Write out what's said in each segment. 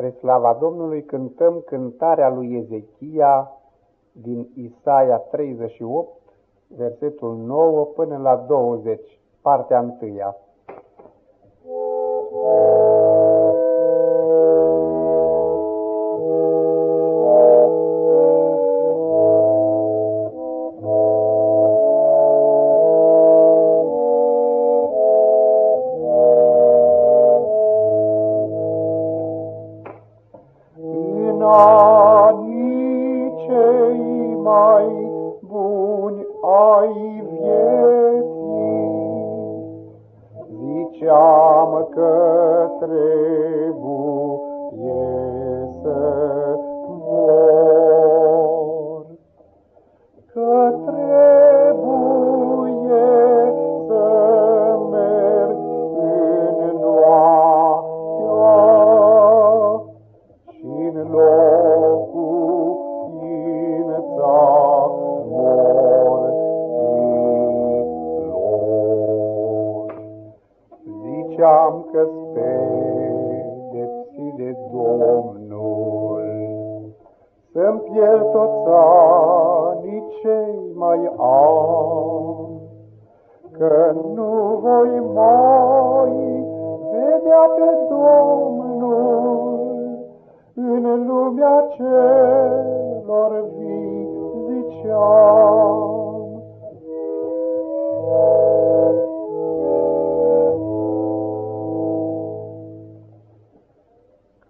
Spre slava Domnului cântăm cântarea lui Ezechia din Isaia 38, versetul 9 până la 20, partea întâia. Anii cei mai buni ai vieții. Ziceam că trebuie să mor, că trebuie Ziceam că-s pedepsit de Domnul, Să-mi pierd toți anii cei mai ani, Că nu voi mai vedea pe Domnul în lumea celor vii, ziceam.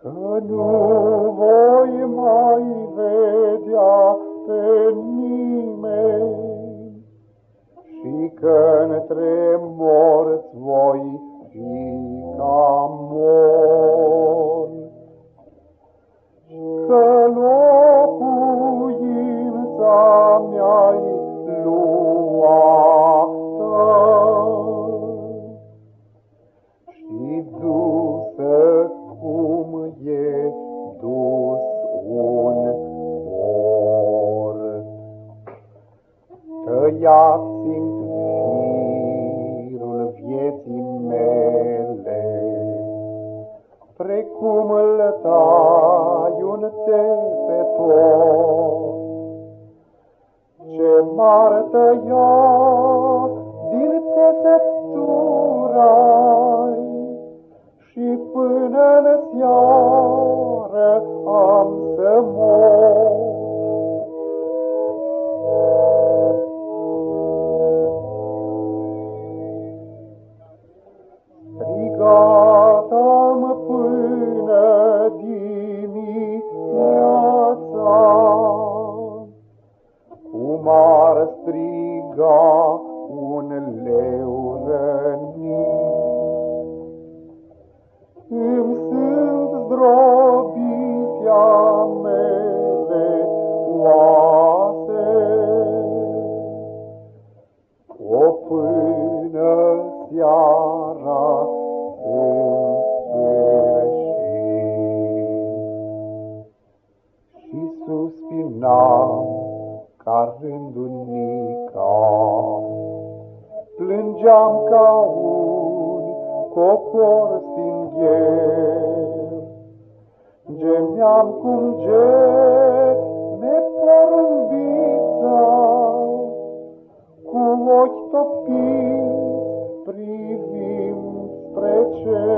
Că nu voi mai vedea pe nimeni și că între m-ar tăia din țesătura și până în seară am să mor. Strigat-am cum ar striga un leu rănit. Îmi sunt zdrobite mele oase, o până seara ca. Rândunica, Plângeam ca un cocor stingher, Gemeam cum geme porumbița, Cu ochi topiți privim spre cer,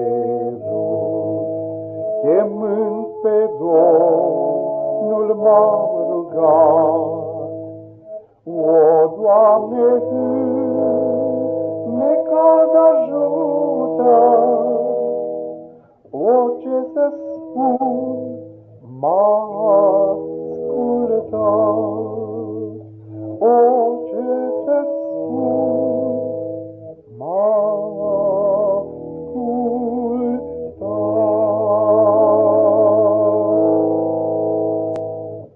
m-am rugat. O, Doamne, Tu necaz ajută, o, ce să spun, m